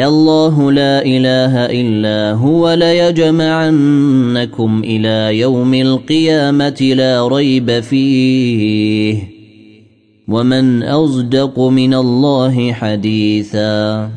الله لا إله إلا هو ليجمعنكم إلى يوم القيامة لا ريب فيه. ومن أصدق من الله حديثا.